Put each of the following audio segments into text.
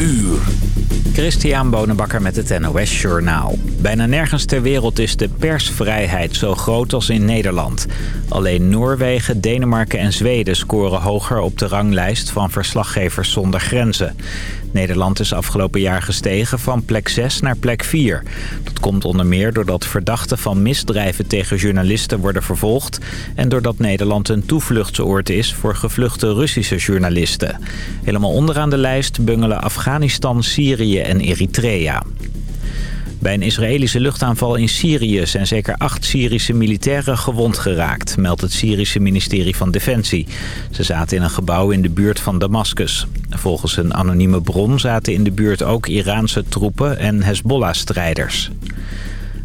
uur. Christian Bonenbakker met het NOS Journaal. Bijna nergens ter wereld is de persvrijheid zo groot als in Nederland. Alleen Noorwegen, Denemarken en Zweden scoren hoger op de ranglijst van verslaggevers zonder grenzen. Nederland is afgelopen jaar gestegen van plek 6 naar plek 4. Dat komt onder meer doordat verdachten van misdrijven tegen journalisten worden vervolgd... en doordat Nederland een toevluchtsoord is voor gevluchte Russische journalisten. Helemaal onderaan de lijst bungelen Afghanistan, Syrië en Eritrea. Bij een Israëlische luchtaanval in Syrië zijn zeker acht Syrische militairen gewond geraakt, meldt het Syrische ministerie van Defensie. Ze zaten in een gebouw in de buurt van Damascus. Volgens een anonieme bron zaten in de buurt ook Iraanse troepen en Hezbollah-strijders.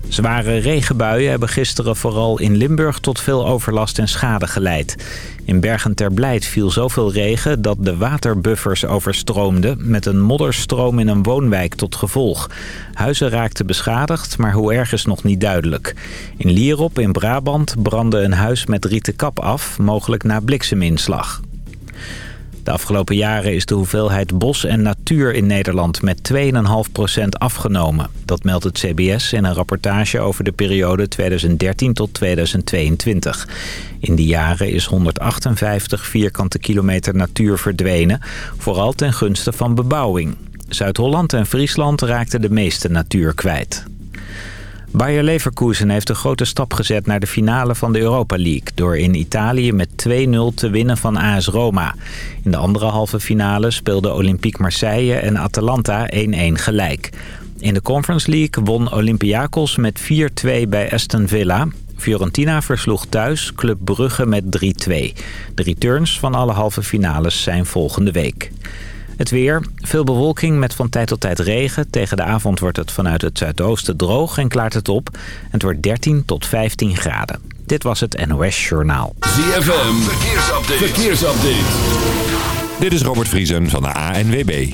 Zware regenbuien hebben gisteren vooral in Limburg tot veel overlast en schade geleid. In Bergen ter Blijt viel zoveel regen dat de waterbuffers overstroomden... met een modderstroom in een woonwijk tot gevolg. Huizen raakten beschadigd, maar hoe erg is nog niet duidelijk. In Lierop in Brabant brandde een huis met rieten kap af, mogelijk na blikseminslag. De afgelopen jaren is de hoeveelheid bos en natuur in Nederland met 2,5% afgenomen. Dat meldt het CBS in een rapportage over de periode 2013 tot 2022. In die jaren is 158 vierkante kilometer natuur verdwenen, vooral ten gunste van bebouwing. Zuid-Holland en Friesland raakten de meeste natuur kwijt. Bayer Leverkusen heeft een grote stap gezet naar de finale van de Europa League... door in Italië met 2-0 te winnen van AS Roma. In de andere halve finale speelden Olympique Marseille en Atalanta 1-1 gelijk. In de Conference League won Olympiakos met 4-2 bij Aston Villa. Fiorentina versloeg thuis Club Brugge met 3-2. De returns van alle halve finales zijn volgende week. Het weer. Veel bewolking met van tijd tot tijd regen. Tegen de avond wordt het vanuit het zuidoosten droog en klaart het op. Het wordt 13 tot 15 graden. Dit was het NOS Journaal. ZFM. Verkeersupdate. Verkeersupdate. Dit is Robert Vriesen van de ANWB.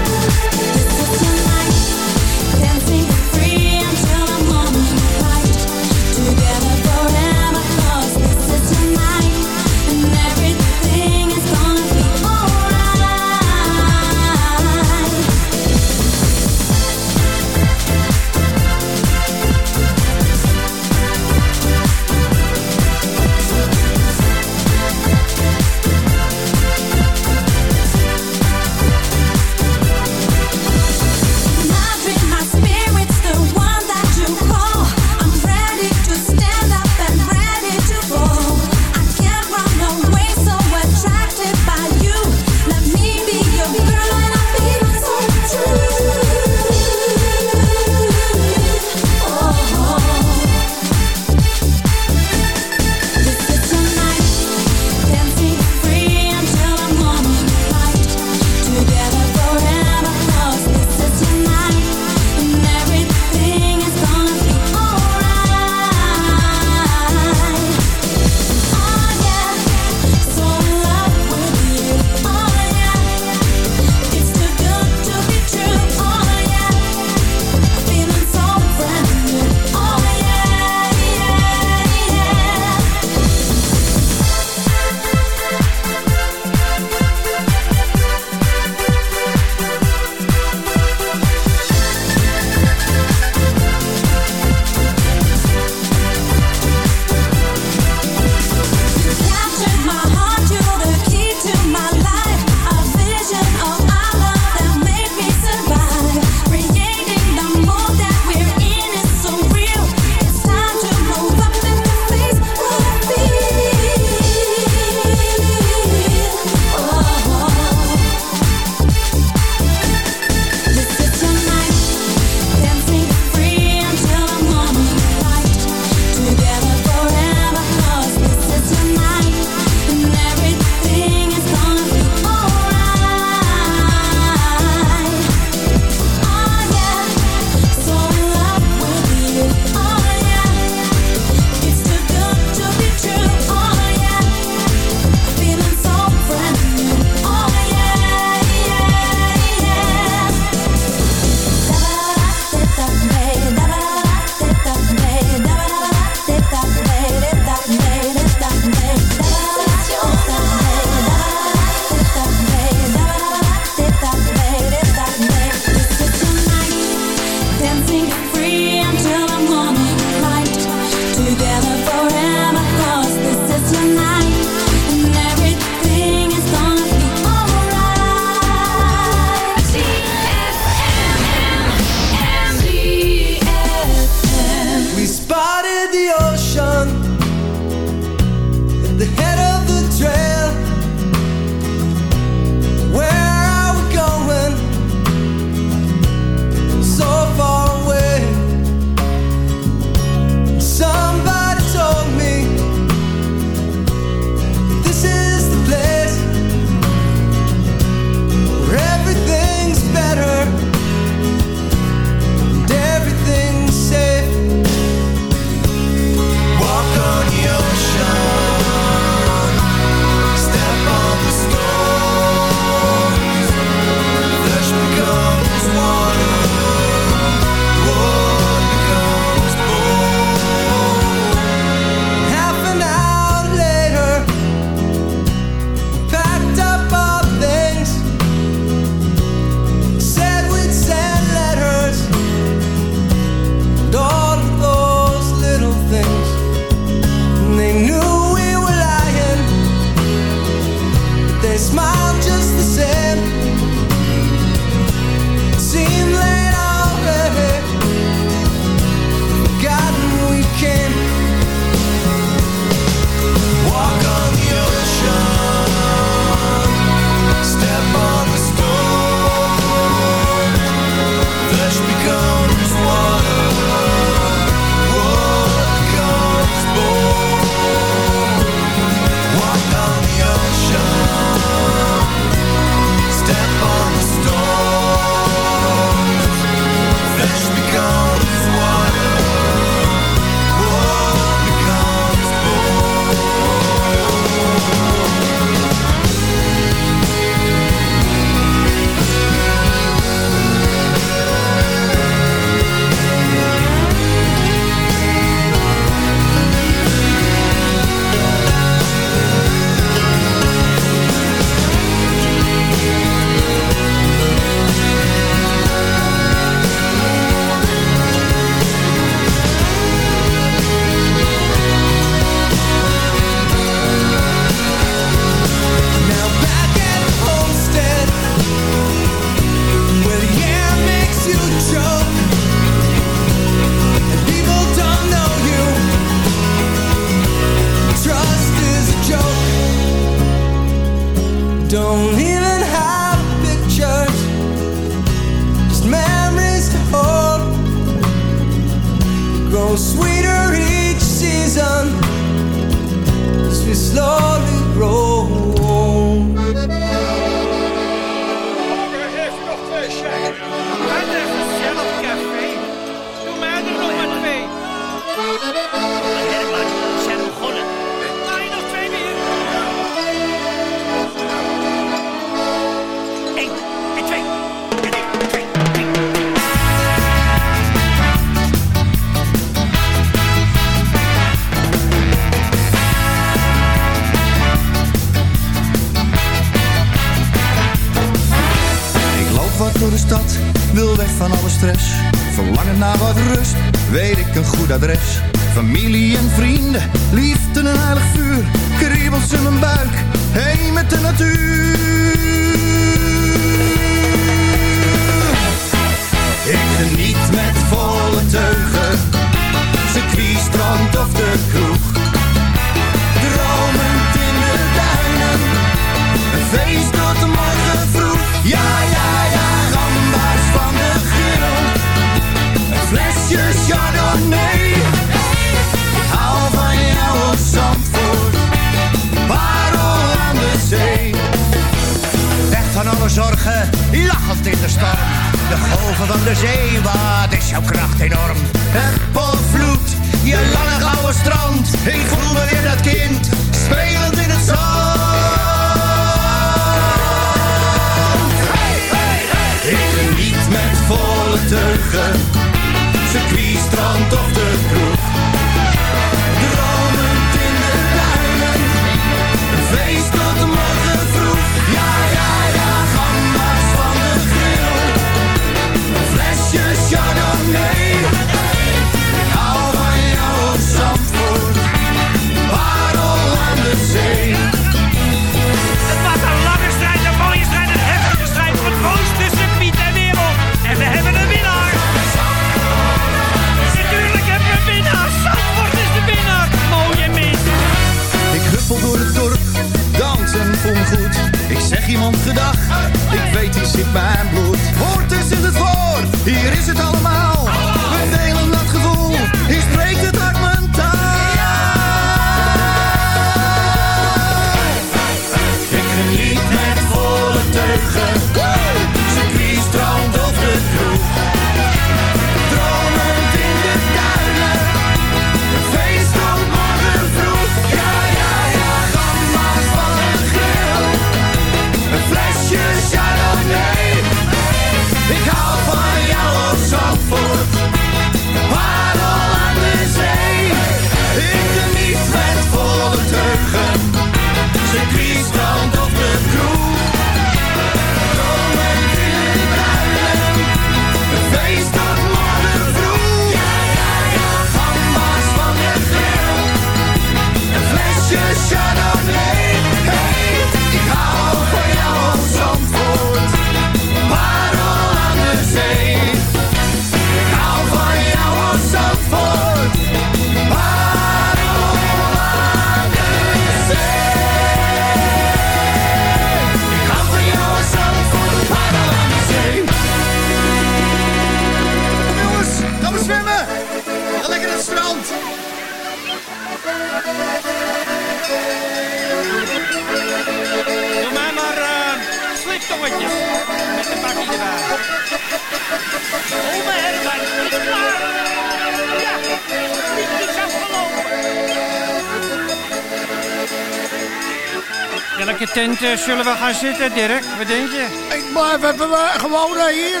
Eh, zullen we gaan zitten, Dirk? Wat denk je? Ik blijf even uh, gewoon eh, hier,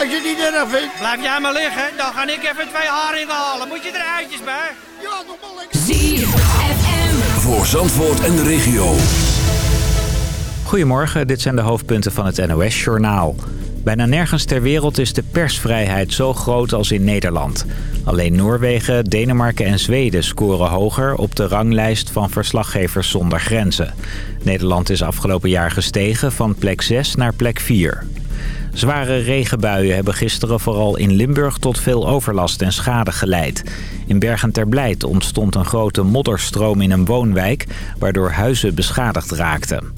als je het niet erg vindt. Blijf jij maar liggen, dan ga ik even twee haringen halen. Moet je er uitjes bij? Ja, nog wel lekker. ZFM. Voor Zandvoort en de regio. Goedemorgen, dit zijn de hoofdpunten van het NOS-journaal. Bijna nergens ter wereld is de persvrijheid zo groot als in Nederland. Alleen Noorwegen, Denemarken en Zweden scoren hoger op de ranglijst van Verslaggevers zonder Grenzen. Nederland is afgelopen jaar gestegen van plek 6 naar plek 4. Zware regenbuien hebben gisteren vooral in Limburg tot veel overlast en schade geleid. In Bergen ter Blijt ontstond een grote modderstroom in een woonwijk... waardoor huizen beschadigd raakten.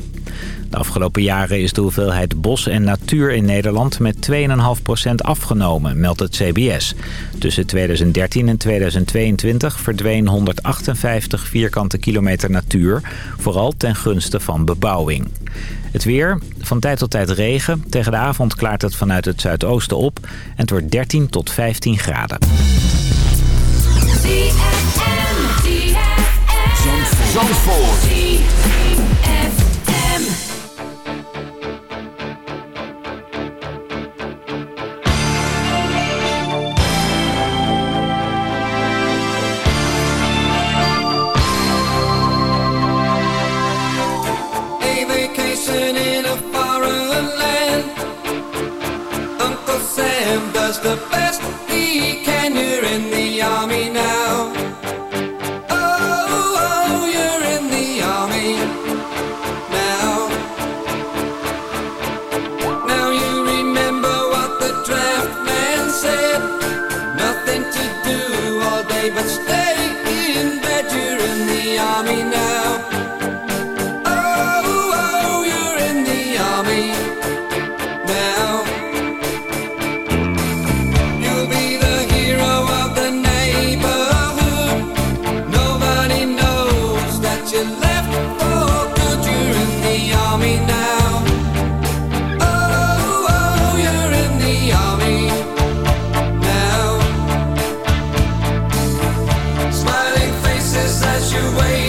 De afgelopen jaren is de hoeveelheid bos en natuur in Nederland met 2,5% afgenomen, meldt het CBS. Tussen 2013 en 2022 verdween 158 vierkante kilometer natuur, vooral ten gunste van bebouwing. Het weer, van tijd tot tijd regen. Tegen de avond klaart het vanuit het zuidoosten op. En het wordt 13 tot 15 graden. Zandvoort. him does the best. You wait.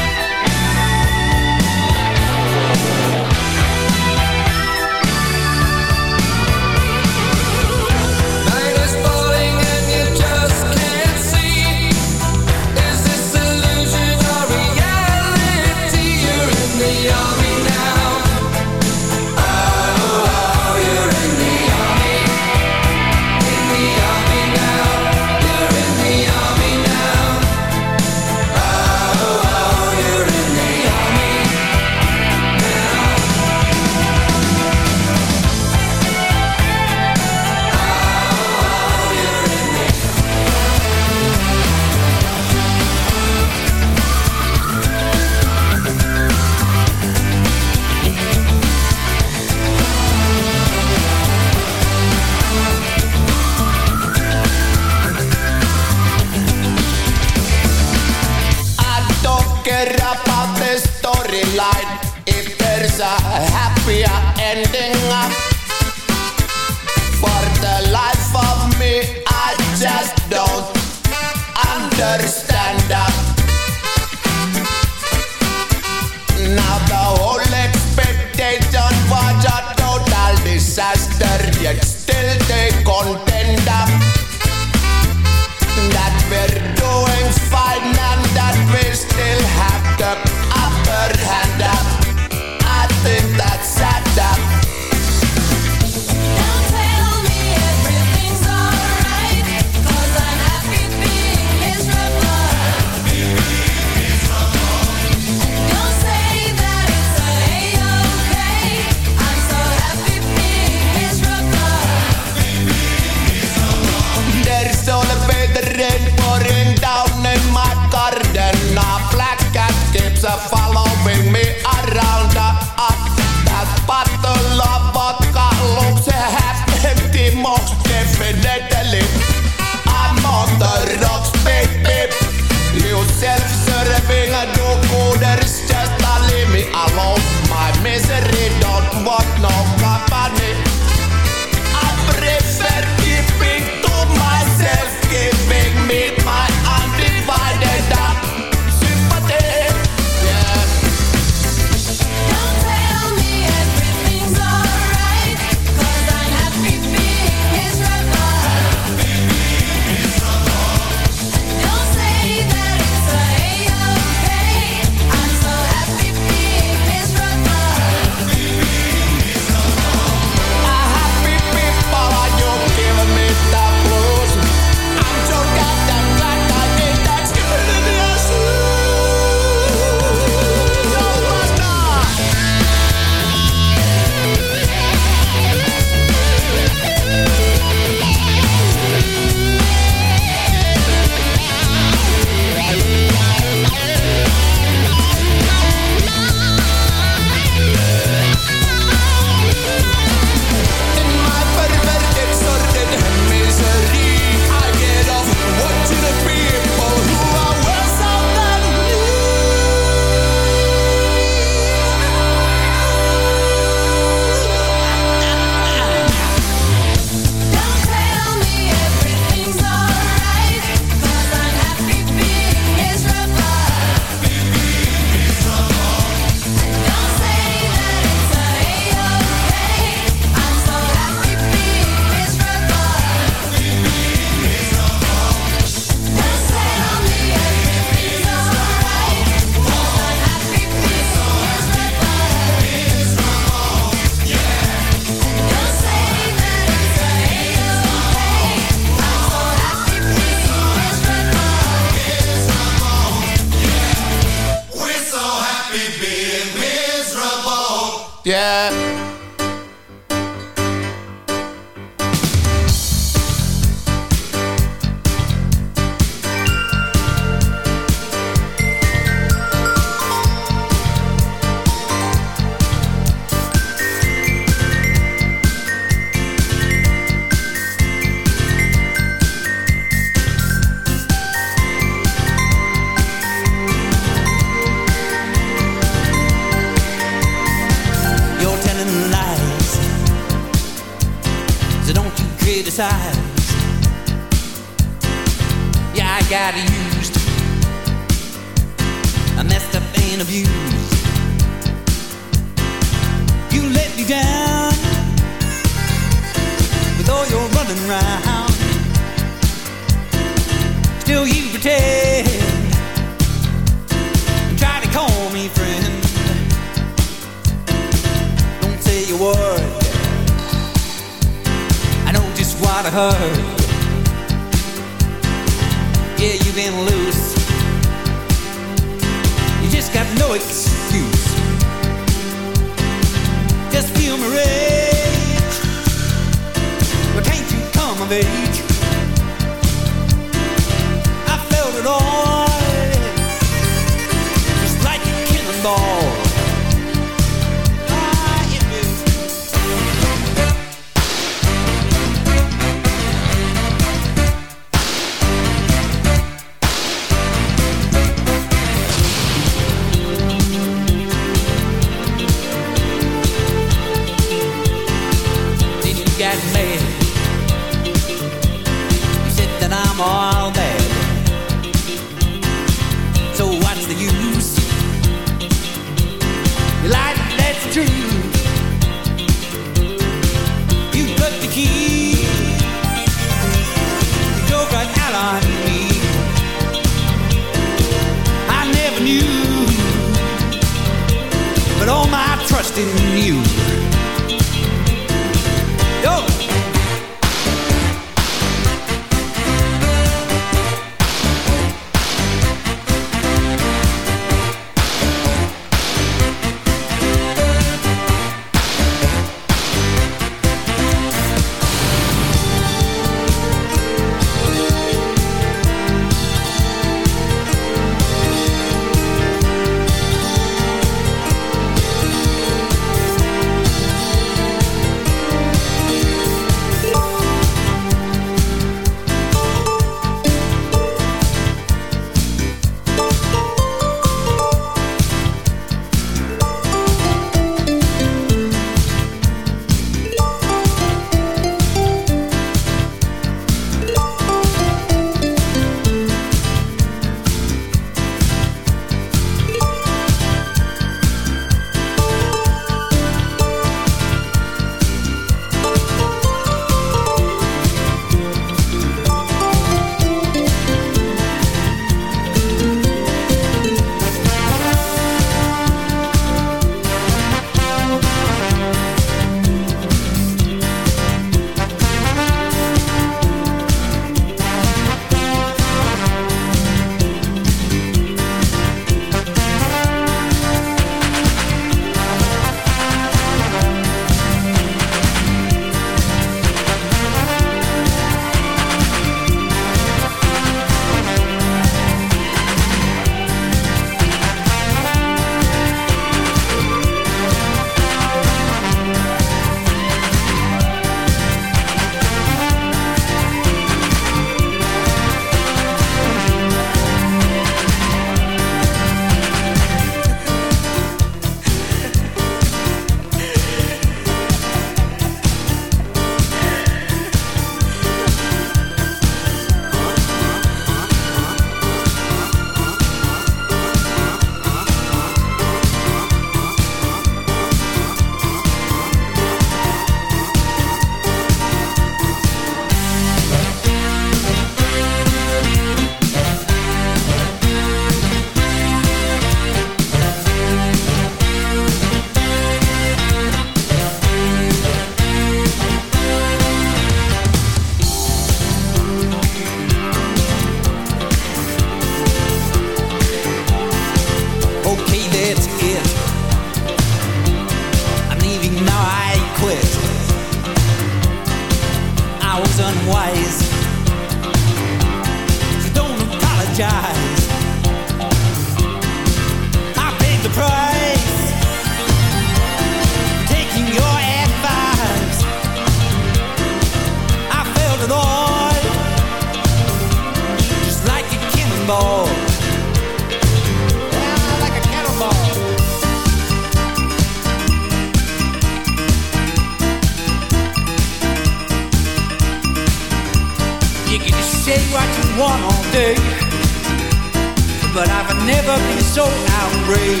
break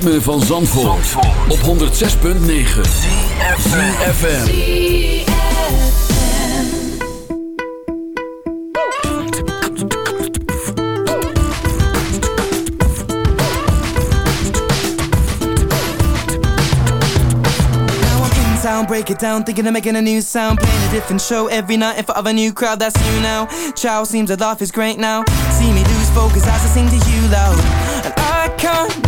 ritme van Zandvoort, Zandvoort. op 106.9 Now I'm getting CFFM Break it down, thinking of making a new sound Playing a different show every night in front of a new crowd That's you now, Chow seems to laugh is great now. See me lose focus as I sing to you loud. And I can't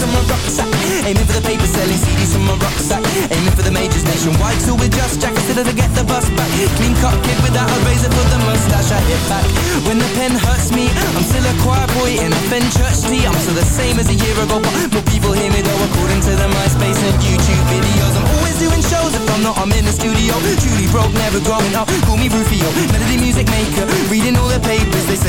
from my rucksack Aiming for the paper selling CDs from my rucksack Aiming for the majors nationwide So with just jackets till I get the bus back. Clean cut kid without a razor for the mustache I hit back. When the pen hurts me I'm still a choir boy in a Fenchurch tee I'm still the same as a year ago But more people hear me though According to the MySpace and YouTube videos. I'm always doing shows if I'm not I'm in the studio. Truly broke, never growing up. Call me Rufio, melody music the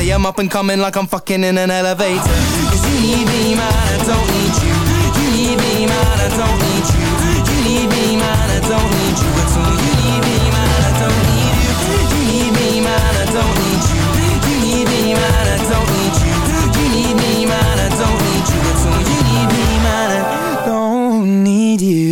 papers I'm up and coming like I'm fucking in an elevator. Cause you need me man, I don't need you. You need me man, I don't need you. You need me man, I don't need you at all. You need me man, I don't need you. You need me man, I don't need you. You need me man, I don't need you. You need me man, I don't need you at all. You need me man, I don't need you